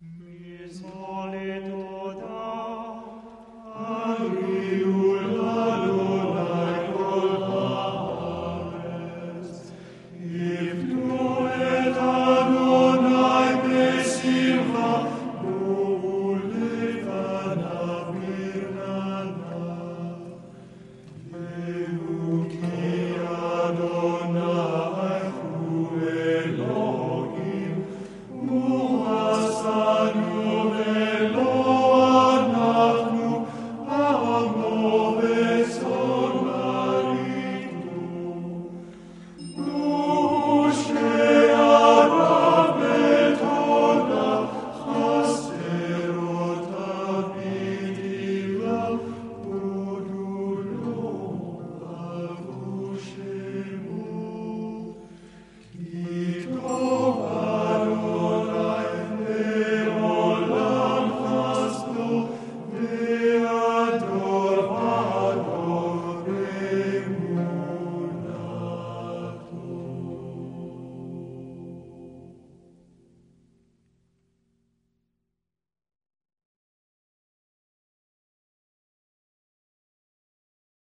Mis molitur